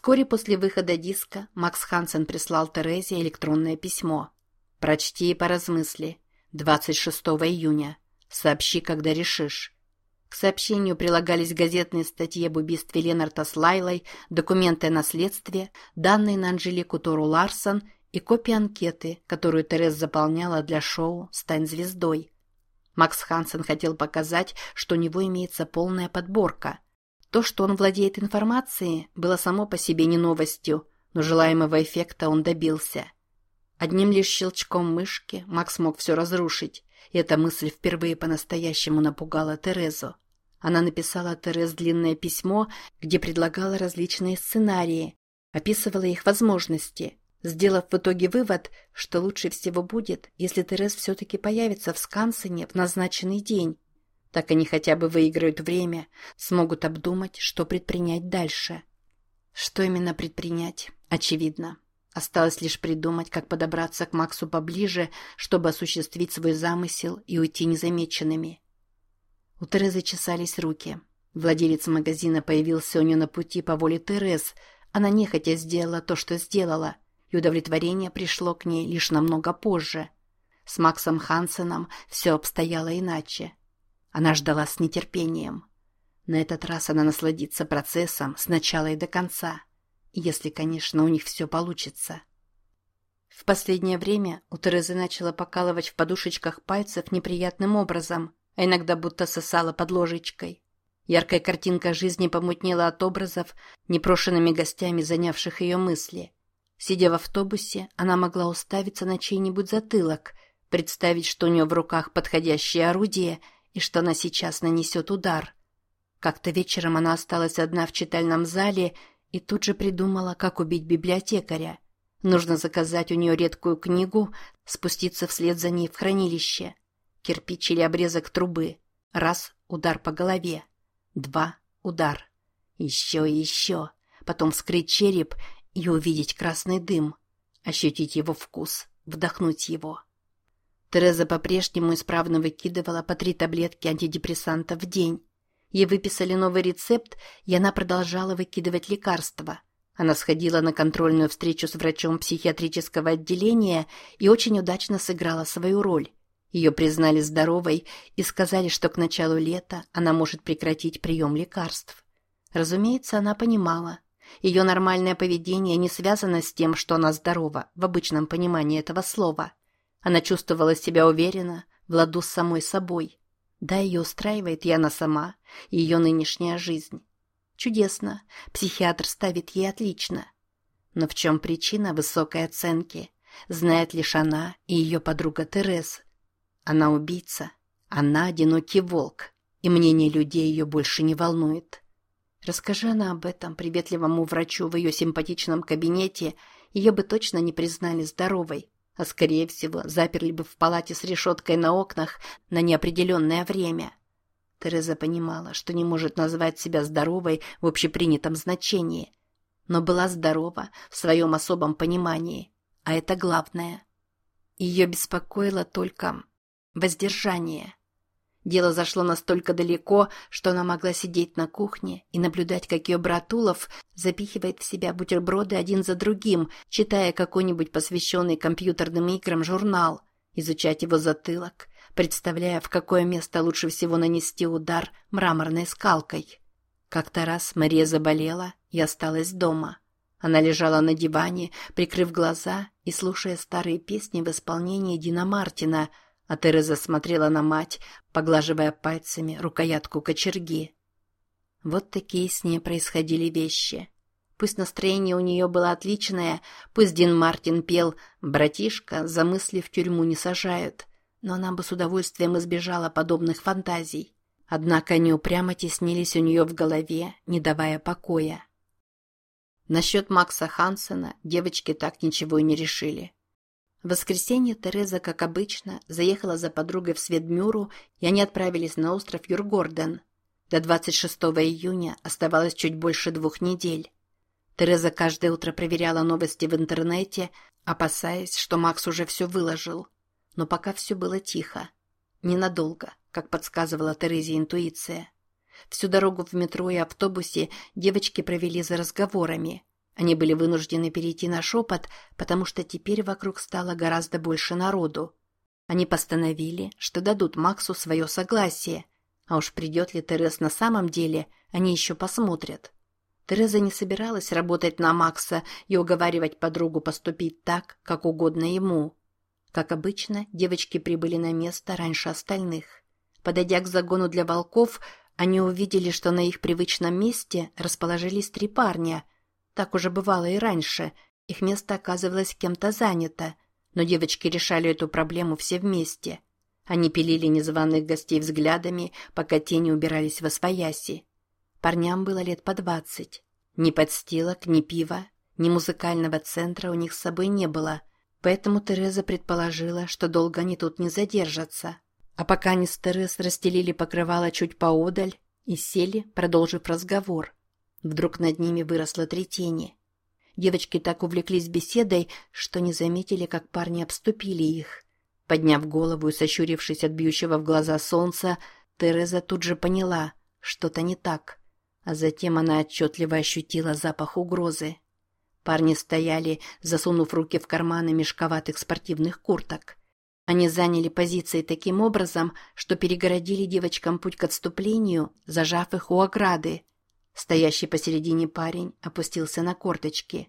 Вскоре после выхода диска Макс Хансен прислал Терезе электронное письмо. «Прочти и поразмысли. 26 июня. Сообщи, когда решишь». К сообщению прилагались газетные статьи об убийстве Ленарта с Лайлой, документы о наследстве, данные на Анжелику Тору Ларсон и копия анкеты, которую Терез заполняла для шоу «Стань звездой». Макс Хансен хотел показать, что у него имеется полная подборка. То, что он владеет информацией, было само по себе не новостью, но желаемого эффекта он добился. Одним лишь щелчком мышки Макс мог все разрушить, и эта мысль впервые по-настоящему напугала Терезу. Она написала Терез длинное письмо, где предлагала различные сценарии, описывала их возможности, сделав в итоге вывод, что лучше всего будет, если Терез все-таки появится в Скансене в назначенный день. Так они хотя бы выиграют время, смогут обдумать, что предпринять дальше. Что именно предпринять, очевидно. Осталось лишь придумать, как подобраться к Максу поближе, чтобы осуществить свой замысел и уйти незамеченными. У Терезы чесались руки. Владелец магазина появился у нее на пути по воле Терез. Она нехотя сделала то, что сделала, и удовлетворение пришло к ней лишь намного позже. С Максом Хансеном все обстояло иначе. Она ждала с нетерпением. На этот раз она насладится процессом с начала и до конца. Если, конечно, у них все получится. В последнее время у Терезы начала покалывать в подушечках пальцев неприятным образом, а иногда будто сосала под ложечкой. Яркая картинка жизни помутнела от образов, непрошенными гостями занявших ее мысли. Сидя в автобусе, она могла уставиться на чей-нибудь затылок, представить, что у нее в руках подходящее орудие и что она сейчас нанесет удар. Как-то вечером она осталась одна в читальном зале и тут же придумала, как убить библиотекаря. Нужно заказать у нее редкую книгу, спуститься вслед за ней в хранилище. Кирпич или обрезок трубы. Раз — удар по голове. Два — удар. Еще и еще. Потом вскрыть череп и увидеть красный дым. Ощутить его вкус, вдохнуть его. Тереза по-прежнему исправно выкидывала по три таблетки антидепрессанта в день. Ей выписали новый рецепт, и она продолжала выкидывать лекарства. Она сходила на контрольную встречу с врачом психиатрического отделения и очень удачно сыграла свою роль. Ее признали здоровой и сказали, что к началу лета она может прекратить прием лекарств. Разумеется, она понимала. Ее нормальное поведение не связано с тем, что она здорова, в обычном понимании этого слова. Она чувствовала себя уверенно, в ладу с самой собой. Да, ее устраивает и она сама, и ее нынешняя жизнь. Чудесно, психиатр ставит ей отлично. Но в чем причина высокой оценки? Знает лишь она и ее подруга Тереза. Она убийца, она одинокий волк, и мнение людей ее больше не волнует. Расскажи она об этом приветливому врачу в ее симпатичном кабинете, ее бы точно не признали здоровой а скорее всего заперли бы в палате с решеткой на окнах на неопределенное время. Тереза понимала, что не может назвать себя здоровой в общепринятом значении, но была здорова в своем особом понимании, а это главное. Ее беспокоило только воздержание – Дело зашло настолько далеко, что она могла сидеть на кухне и наблюдать, как ее брат Улов запихивает в себя бутерброды один за другим, читая какой-нибудь посвященный компьютерным играм журнал, изучать его затылок, представляя, в какое место лучше всего нанести удар мраморной скалкой. Как-то раз Мария заболела и осталась дома. Она лежала на диване, прикрыв глаза и слушая старые песни в исполнении Дина Мартина – а Тереза смотрела на мать, поглаживая пальцами рукоятку кочерги. Вот такие с ней происходили вещи. Пусть настроение у нее было отличное, пусть Дин Мартин пел «Братишка, за мысли в тюрьму не сажают», но она бы с удовольствием избежала подобных фантазий. Однако они упрямо теснились у нее в голове, не давая покоя. Насчет Макса Хансена девочки так ничего и не решили. В воскресенье Тереза, как обычно, заехала за подругой в Сведмюру, и они отправились на остров Юргорден. До 26 июня оставалось чуть больше двух недель. Тереза каждое утро проверяла новости в интернете, опасаясь, что Макс уже все выложил. Но пока все было тихо. Ненадолго, как подсказывала Терезе интуиция. Всю дорогу в метро и автобусе девочки провели за разговорами. Они были вынуждены перейти на шепот, потому что теперь вокруг стало гораздо больше народу. Они постановили, что дадут Максу свое согласие, а уж придет ли Терес на самом деле, они еще посмотрят. Тереза не собиралась работать на Макса и уговаривать подругу поступить так, как угодно ему. Как обычно, девочки прибыли на место раньше остальных. Подойдя к загону для волков, они увидели, что на их привычном месте расположились три парня. Так уже бывало и раньше. Их место оказывалось кем-то занято. Но девочки решали эту проблему все вместе. Они пилили незваных гостей взглядами, пока тени убирались во свояси. Парням было лет по двадцать. Ни подстилок, ни пива, ни музыкального центра у них с собой не было, поэтому Тереза предположила, что долго они тут не задержатся. А пока они с Терез расстелили покрывало чуть поодаль и сели, продолжив разговор. Вдруг над ними выросло три тени. Девочки так увлеклись беседой, что не заметили, как парни обступили их. Подняв голову и сощурившись от бьющего в глаза солнца, Тереза тут же поняла, что-то не так а затем она отчетливо ощутила запах угрозы. Парни стояли, засунув руки в карманы мешковатых спортивных курток. Они заняли позиции таким образом, что перегородили девочкам путь к отступлению, зажав их у ограды. Стоящий посередине парень опустился на корточки.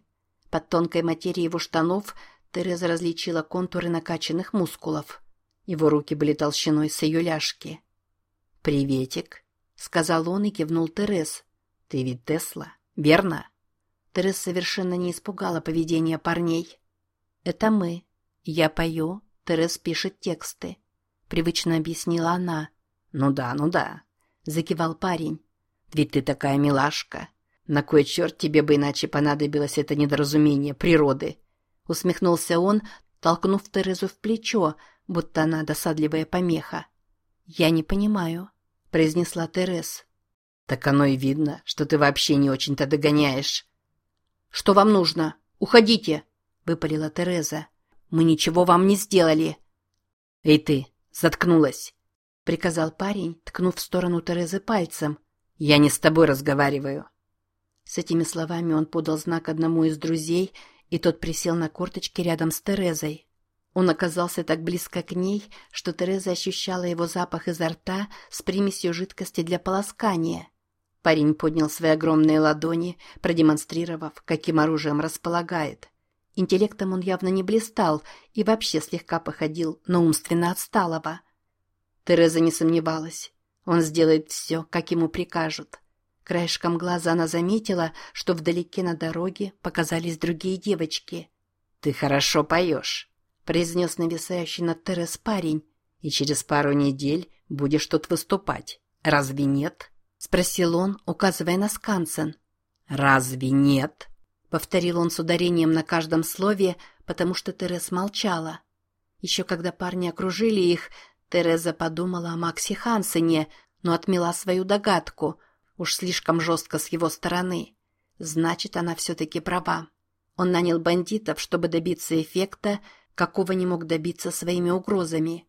Под тонкой материей его штанов Тереза различила контуры накачанных мускулов. Его руки были толщиной с ее ляжки. «Приветик», сказал он и кивнул Терес. Ты ведь Тесла, верно? Терес совершенно не испугала поведения парней. Это мы. Я пою, Терес пишет тексты, привычно объяснила она. Ну да, ну да, закивал парень. Ведь ты такая милашка. На кой черт тебе бы иначе понадобилось это недоразумение природы? Усмехнулся он, толкнув Терезу в плечо, будто она досадливая помеха. Я не понимаю произнесла Терес. Так оно и видно, что ты вообще не очень-то догоняешь. Что вам нужно? Уходите, выпалила Тереза. Мы ничего вам не сделали. Эй ты, заткнулась, приказал парень, ткнув в сторону Терезы пальцем. Я не с тобой разговариваю. С этими словами он подал знак одному из друзей, и тот присел на корточки рядом с Терезой. Он оказался так близко к ней, что Тереза ощущала его запах изо рта с примесью жидкости для полоскания. Парень поднял свои огромные ладони, продемонстрировав, каким оружием располагает. Интеллектом он явно не блистал и вообще слегка походил на умственно отсталого. Тереза не сомневалась. Он сделает все, как ему прикажут. Краешком глаза она заметила, что вдалеке на дороге показались другие девочки. «Ты хорошо поешь», произнес нависающий над Терес парень, и через пару недель будешь тут выступать. Разве нет? Спросил он, указывая на Скансен. Разве нет? Повторил он с ударением на каждом слове, потому что Терес молчала. Еще когда парни окружили их, Тереза подумала о Максе Хансене, но отмела свою догадку. Уж слишком жестко с его стороны. Значит, она все-таки права. Он нанял бандитов, чтобы добиться эффекта, какого не мог добиться своими угрозами.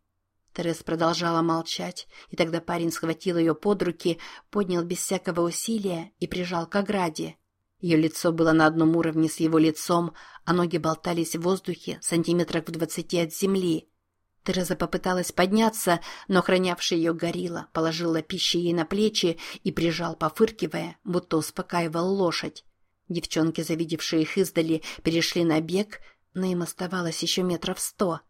Терес продолжала молчать, и тогда парень схватил ее под руки, поднял без всякого усилия и прижал к ограде. Ее лицо было на одном уровне с его лицом, а ноги болтались в воздухе сантиметрах в двадцати от земли. Тереза попыталась подняться, но охранявший ее горилла положил лапище ей на плечи и прижал, пофыркивая, будто успокаивал лошадь. Девчонки, завидевшие их издали, перешли на бег, но им оставалось еще метров сто.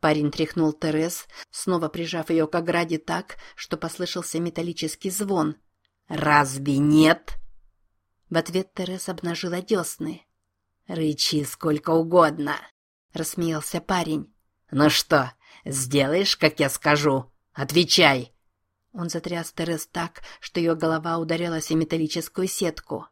Парень тряхнул Терес, снова прижав ее к ограде так, что послышался металлический звон. «Разве нет?» В ответ Терес обнажила десны. «Рычи сколько угодно!» — рассмеялся парень. «Ну что, сделаешь, как я скажу? Отвечай!» Он затряс Терес так, что ее голова ударилась о металлическую сетку.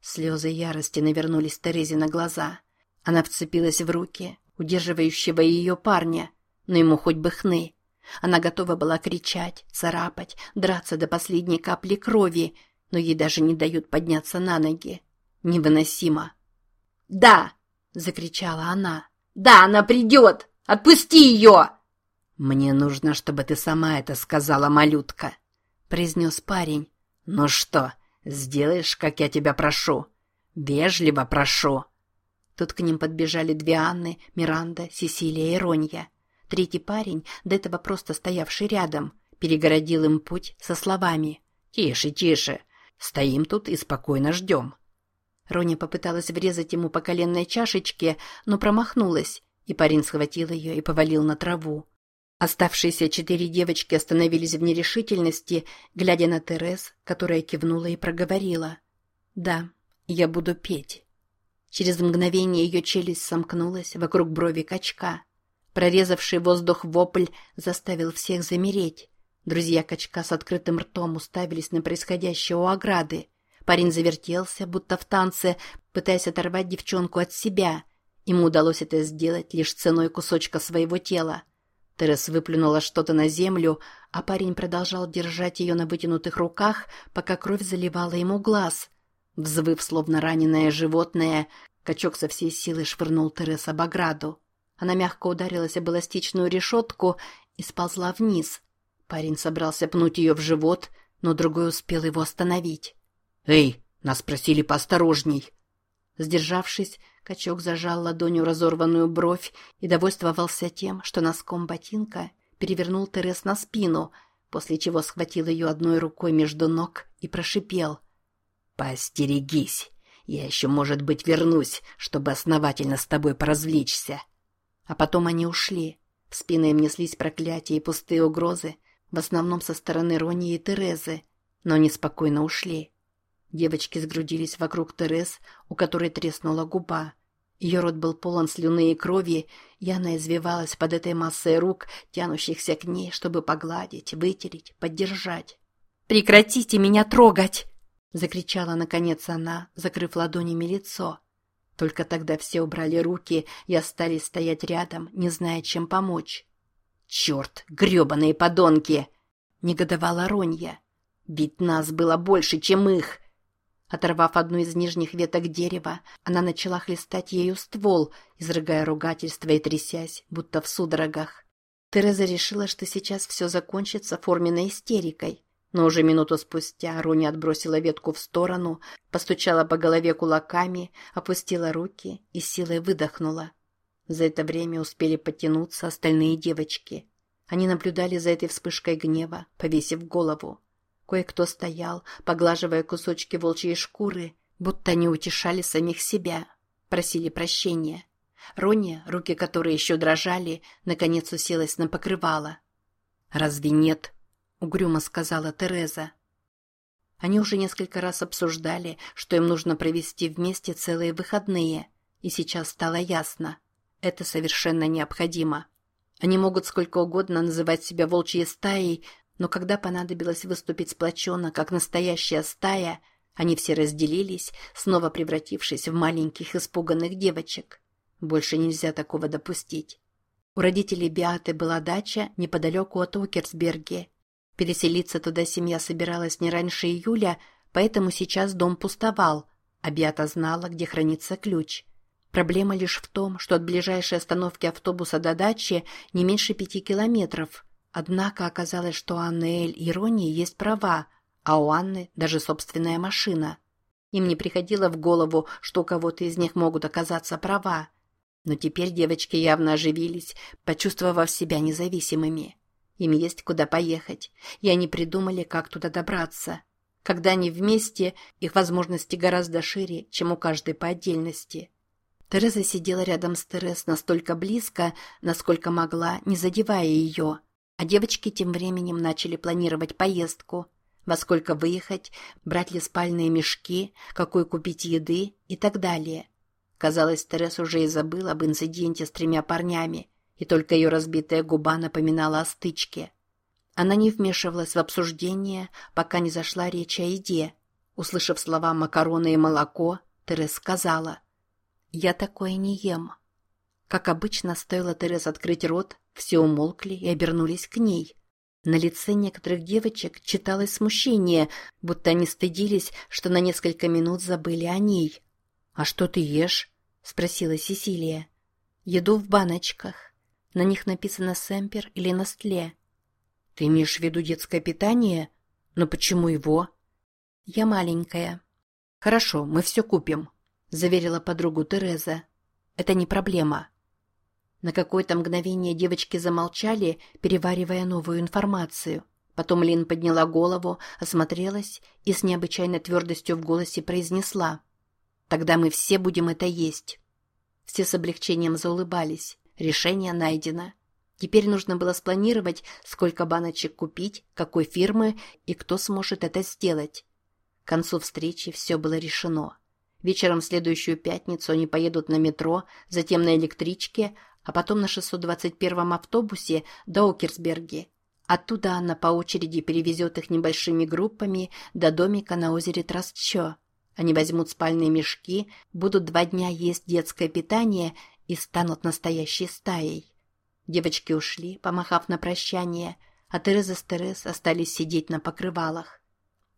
Слезы ярости навернулись Терезе на глаза — она вцепилась в руки, удерживающего ее парня, но ему хоть бы хны. Она готова была кричать, царапать, драться до последней капли крови, но ей даже не дают подняться на ноги. Невыносимо. «Да!» — закричала она. «Да, она придет! Отпусти ее!» «Мне нужно, чтобы ты сама это сказала, малютка», — произнес парень. «Ну что, сделаешь, как я тебя прошу?» Вежливо прошу!» Тут к ним подбежали две Анны, Миранда, Сесилия и Ронья. Третий парень, до этого просто стоявший рядом, перегородил им путь со словами «Тише, тише! Стоим тут и спокойно ждем!» Роня попыталась врезать ему по коленной чашечке, но промахнулась, и парень схватил ее и повалил на траву. Оставшиеся четыре девочки остановились в нерешительности, глядя на Терес, которая кивнула и проговорила. «Да, я буду петь». Через мгновение ее челюсть сомкнулась вокруг брови качка. Прорезавший воздух вопль заставил всех замереть. Друзья качка с открытым ртом уставились на происходящее у ограды. Парень завертелся, будто в танце, пытаясь оторвать девчонку от себя. Ему удалось это сделать лишь ценой кусочка своего тела. Терес выплюнула что-то на землю, а парень продолжал держать ее на вытянутых руках, пока кровь заливала ему глаз. Взвыв, словно раненое животное, качок со всей силы швырнул Терес об ограду. Она мягко ударилась об эластичную решетку и сползла вниз. Парень собрался пнуть ее в живот, но другой успел его остановить. «Эй, нас просили поосторожней!» Сдержавшись, Качок зажал ладонью разорванную бровь и довольствовался тем, что носком ботинка перевернул Терес на спину, после чего схватил ее одной рукой между ног и прошипел. «Поостерегись! Я еще, может быть, вернусь, чтобы основательно с тобой поразвлечься!» А потом они ушли. В спины им неслись проклятия и пустые угрозы, в основном со стороны Рони и Терезы, но они спокойно ушли. Девочки сгрудились вокруг Терез, у которой треснула губа. Ее рот был полон слюны и крови, и она извивалась под этой массой рук, тянущихся к ней, чтобы погладить, вытереть, поддержать. «Прекратите меня трогать!» — закричала, наконец, она, закрыв ладонями лицо. Только тогда все убрали руки и остались стоять рядом, не зная, чем помочь. «Черт, гребаные подонки!» — негодовала Ронья. «Ведь нас было больше, чем их!» Оторвав одну из нижних веток дерева, она начала хлестать ею ствол, изрыгая ругательство и трясясь, будто в судорогах. Тереза решила, что сейчас все закончится форменной истерикой. Но уже минуту спустя Рони отбросила ветку в сторону, постучала по голове кулаками, опустила руки и силой выдохнула. За это время успели подтянуться остальные девочки. Они наблюдали за этой вспышкой гнева, повесив голову. Кое-кто стоял, поглаживая кусочки волчьей шкуры, будто они утешали самих себя, просили прощения. Роня, руки которой еще дрожали, наконец уселась на покрывало. «Разве нет?» — угрюмо сказала Тереза. Они уже несколько раз обсуждали, что им нужно провести вместе целые выходные, и сейчас стало ясно. Это совершенно необходимо. Они могут сколько угодно называть себя волчьей стаей, но когда понадобилось выступить сплоченно, как настоящая стая, они все разделились, снова превратившись в маленьких испуганных девочек. Больше нельзя такого допустить. У родителей Биаты была дача неподалеку от Окерсберге. Переселиться туда семья собиралась не раньше июля, поэтому сейчас дом пустовал, а Биата знала, где хранится ключ. Проблема лишь в том, что от ближайшей остановки автобуса до дачи не меньше пяти километров – Однако оказалось, что у Анны Эль и Ронни есть права, а у Анны даже собственная машина. Им не приходило в голову, что у кого-то из них могут оказаться права. Но теперь девочки явно оживились, почувствовав себя независимыми. Им есть куда поехать, и они придумали, как туда добраться. Когда они вместе, их возможности гораздо шире, чем у каждой по отдельности. Тереза сидела рядом с Терес настолько близко, насколько могла, не задевая ее – а девочки тем временем начали планировать поездку. Во сколько выехать, брать ли спальные мешки, какой купить еды и так далее. Казалось, Терес уже и забыла об инциденте с тремя парнями, и только ее разбитая губа напоминала о стычке. Она не вмешивалась в обсуждение, пока не зашла речь о еде. Услышав слова «макароны и молоко», Терес сказала «Я такое не ем». Как обычно, стоило Терес открыть рот, все умолкли и обернулись к ней. На лице некоторых девочек читалось смущение, будто они стыдились, что на несколько минут забыли о ней. «А что ты ешь?» — спросила Сесилия. «Еду в баночках. На них написано «Сэмпер» или «Настле». «Ты имеешь в виду детское питание? Но почему его?» «Я маленькая». «Хорошо, мы все купим», заверила подругу Тереза. «Это не проблема». На какое-то мгновение девочки замолчали, переваривая новую информацию. Потом Лин подняла голову, осмотрелась и с необычайной твердостью в голосе произнесла. «Тогда мы все будем это есть». Все с облегчением заулыбались. Решение найдено. Теперь нужно было спланировать, сколько баночек купить, какой фирмы и кто сможет это сделать. К концу встречи все было решено. Вечером в следующую пятницу они поедут на метро, затем на электричке, а потом на 621-м автобусе до Окерсберги. Оттуда Анна по очереди перевезет их небольшими группами до домика на озере Трастчо. Они возьмут спальные мешки, будут два дня есть детское питание и станут настоящей стаей. Девочки ушли, помахав на прощание, а Тереза с Терез остались сидеть на покрывалах.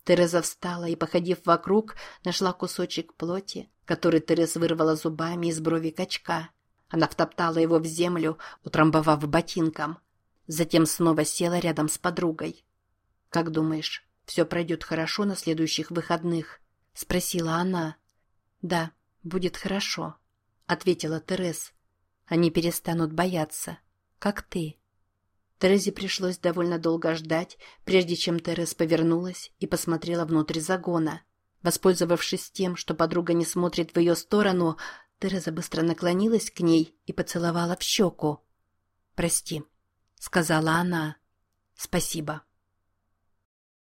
Тереза встала и, походив вокруг, нашла кусочек плоти, который Терез вырвала зубами из брови качка. Она втоптала его в землю, утрамбовав ботинком. Затем снова села рядом с подругой. «Как думаешь, все пройдет хорошо на следующих выходных?» — спросила она. «Да, будет хорошо», — ответила Терез. «Они перестанут бояться, как ты». Терезе пришлось довольно долго ждать, прежде чем Терез повернулась и посмотрела внутрь загона. Воспользовавшись тем, что подруга не смотрит в ее сторону, Тереза быстро наклонилась к ней и поцеловала в щеку. «Прости», — сказала она. «Спасибо».